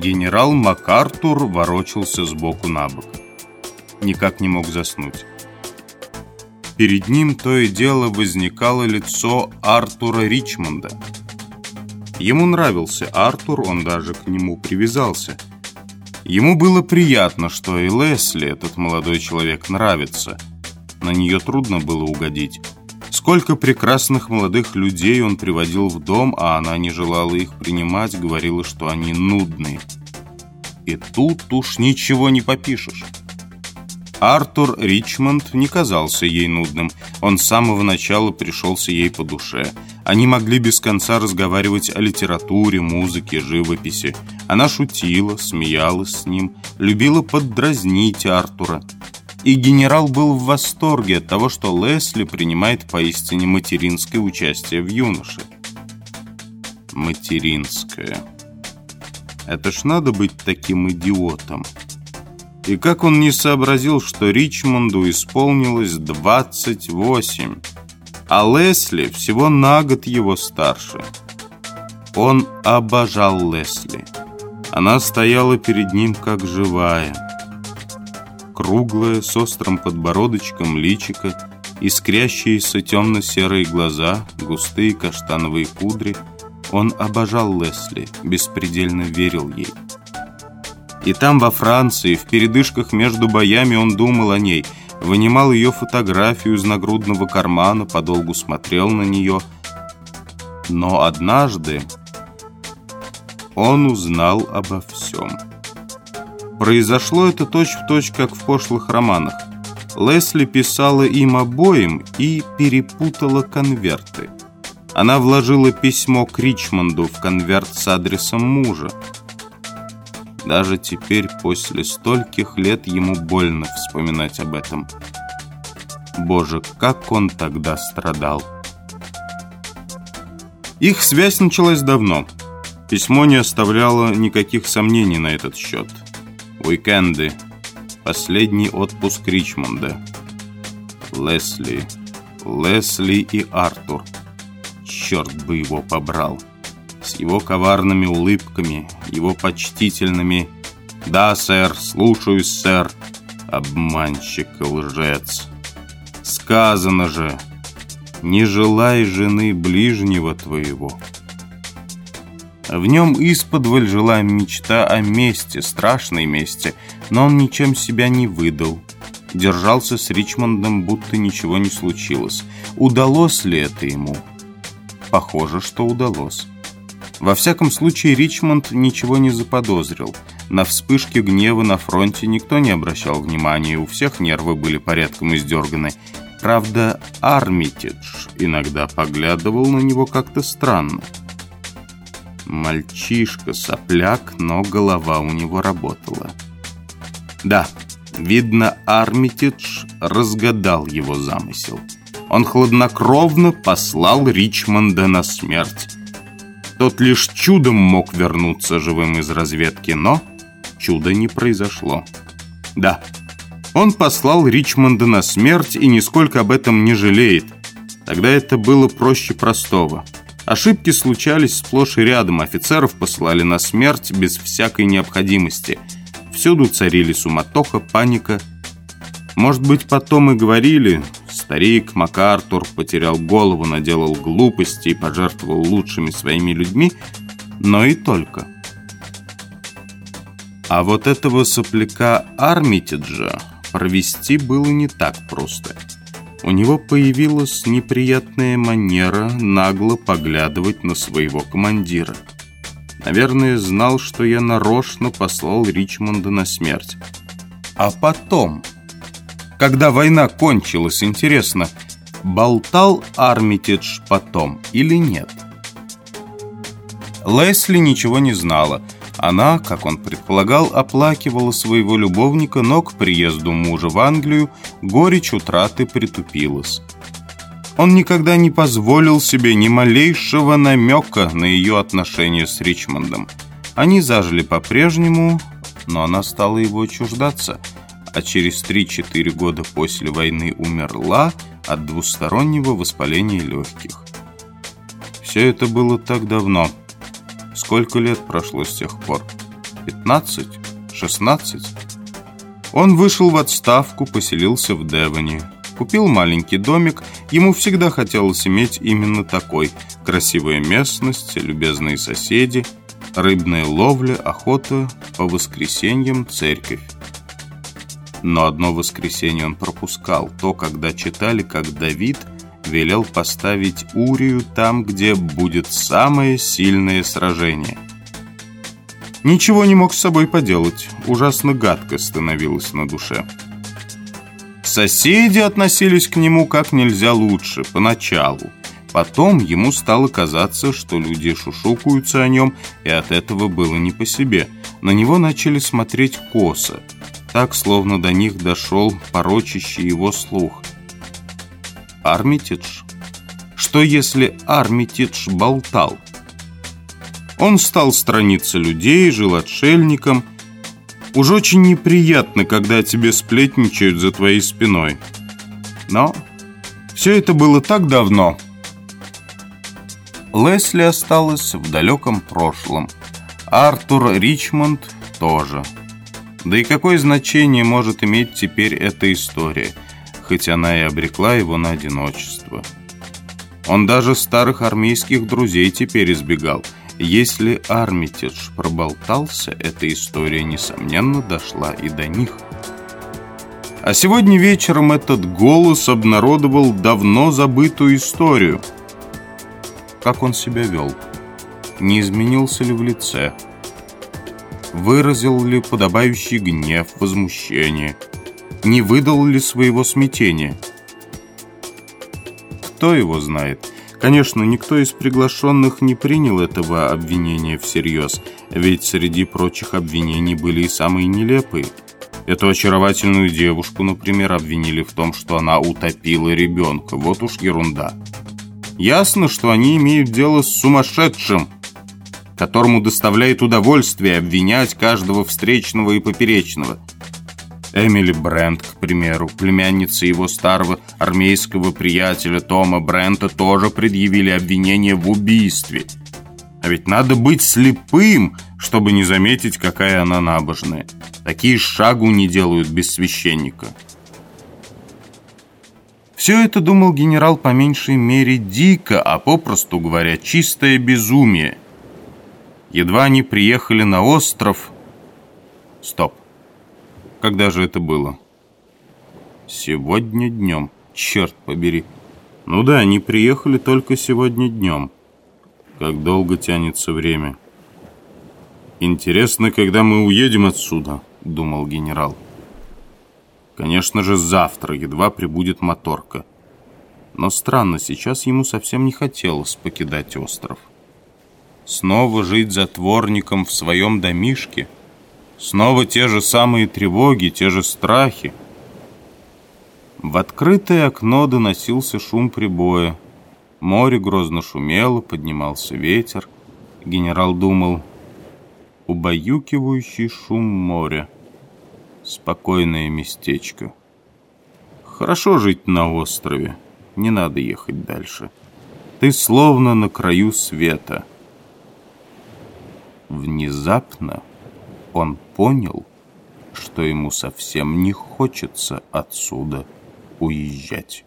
Генерал МакАртур ворочался сбоку на бок. Никак не мог заснуть. Перед ним то и дело возникало лицо Артура Ричмонда. Ему нравился Артур, он даже к нему привязался. Ему было приятно, что и Лесли, этот молодой человек, нравится. На нее трудно было угодить. Сколько прекрасных молодых людей он приводил в дом, а она не желала их принимать, говорила, что они нудные. И тут уж ничего не попишешь. Артур Ричмонд не казался ей нудным. Он с самого начала пришелся ей по душе. Они могли без конца разговаривать о литературе, музыке, живописи. Она шутила, смеялась с ним, любила поддразнить Артура. И генерал был в восторге от того, что Лесли принимает поистине материнское участие в юноше. Материнское. Это ж надо быть таким идиотом. И как он не сообразил, что Ричмонду исполнилось 28, а Лесли всего на год его старше. Он обожал Лесли. Она стояла перед ним как живая. Круглая, с острым подбородочком личика, искрящиеся темно-серые глаза, густые каштановые кудри. Он обожал Лесли, беспредельно верил ей. И там, во Франции, в передышках между боями он думал о ней, вынимал ее фотографию из нагрудного кармана, подолгу смотрел на нее. Но однажды он узнал обо всем. Произошло это точь-в-точь, точь, как в пошлых романах. Лесли писала им обоим и перепутала конверты. Она вложила письмо к Ричмонду в конверт с адресом мужа. Даже теперь, после стольких лет, ему больно вспоминать об этом. Боже, как он тогда страдал. Их связь началась давно. Письмо не оставляло никаких сомнений на этот счет. Уикенды. Последний отпуск Ричмонда. Лесли. Лесли и Артур. Черт бы его побрал с его коварными улыбками, его почтительными «Да, сэр, слушаюсь, сэр», обманщик и лжец. Сказано же, не желай жены ближнего твоего. В нем исподволь жила мечта о мести, страшной мести, но он ничем себя не выдал. Держался с Ричмондом, будто ничего не случилось. Удалось ли это ему? Похоже, что удалось. Во всяком случае, Ричмонд ничего не заподозрил. На вспышки гнева на фронте никто не обращал внимания, у всех нервы были порядком издерганы. Правда, Армитидж иногда поглядывал на него как-то странно. Мальчишка, сопляк, но голова у него работала. Да, видно, Армитидж разгадал его замысел. Он хладнокровно послал Ричмонда на смерть. Тот лишь чудом мог вернуться живым из разведки, но чуда не произошло. Да, он послал Ричмонда на смерть и нисколько об этом не жалеет. Тогда это было проще простого. Ошибки случались сплошь и рядом, офицеров посылали на смерть без всякой необходимости. Всюду царили суматоха, паника. Может быть, потом и говорили, Старик МакАртур потерял голову, наделал глупости и пожертвовал лучшими своими людьми, но и только. А вот этого сопляка Армитиджа провести было не так просто. У него появилась неприятная манера нагло поглядывать на своего командира. Наверное, знал, что я нарочно послал Ричмонда на смерть. А потом когда война кончилась, интересно, болтал Армитидж потом или нет? Лесли ничего не знала. Она, как он предполагал, оплакивала своего любовника, но к приезду мужа в Англию горечь утраты притупилась. Он никогда не позволил себе ни малейшего намека на ее отношения с Ричмондом. Они зажили по-прежнему, но она стала его чуждаться – а через 3-4 года после войны умерла от двустороннего воспаления легких. Все это было так давно. Сколько лет прошло с тех пор? 15? 16? Он вышел в отставку, поселился в Девоне. Купил маленький домик, ему всегда хотелось иметь именно такой. Красивая местность, любезные соседи, рыбная ловля, охота, по воскресеньям церковь. Но одно воскресенье он пропускал, то, когда читали, как Давид велел поставить Урию там, где будет самое сильное сражение. Ничего не мог с собой поделать, ужасно гадко становилось на душе. Соседи относились к нему как нельзя лучше, поначалу. Потом ему стало казаться, что люди шушукаются о нем, и от этого было не по себе. На него начали смотреть косо – так, словно до них дошел порочащий его слух. Армитидж? Что если Армитидж болтал? Он стал страниться людей, жил отшельником. Уж очень неприятно, когда тебе сплетничают за твоей спиной. Но все это было так давно. Лесли осталась в далеком прошлом. Артур Ричмонд тоже. Да и какое значение может иметь теперь эта история, хоть она и обрекла его на одиночество. Он даже старых армейских друзей теперь избегал. Если Армитедж проболтался, эта история, несомненно, дошла и до них. А сегодня вечером этот голос обнародовал давно забытую историю. Как он себя вел? Не изменился ли в лице? выразил ли подобающий гнев, возмущение, не выдал ли своего смятения. Кто его знает? Конечно, никто из приглашенных не принял этого обвинения всерьез, ведь среди прочих обвинений были и самые нелепые. Эту очаровательную девушку, например, обвинили в том, что она утопила ребенка. Вот уж ерунда. Ясно, что они имеют дело с сумасшедшим – которому доставляет удовольствие обвинять каждого встречного и поперечного. Эмили Брент, к примеру, племянница его старого армейского приятеля Тома Брента, тоже предъявили обвинение в убийстве. А ведь надо быть слепым, чтобы не заметить, какая она набожная. Такие шагу не делают без священника. Все это думал генерал по меньшей мере дико, а попросту говоря, чистое безумие – Едва они приехали на остров... Стоп. Когда же это было? Сегодня днем. Черт побери. Ну да, они приехали только сегодня днем. Как долго тянется время. Интересно, когда мы уедем отсюда, думал генерал. Конечно же, завтра едва прибудет моторка. Но странно, сейчас ему совсем не хотелось покидать остров. Снова жить затворником в своем домишке? Снова те же самые тревоги, те же страхи? В открытое окно доносился шум прибоя. Море грозно шумело, поднимался ветер. Генерал думал, убаюкивающий шум моря. Спокойное местечко. Хорошо жить на острове, не надо ехать дальше. Ты словно на краю света. Внезапно он понял, что ему совсем не хочется отсюда уезжать.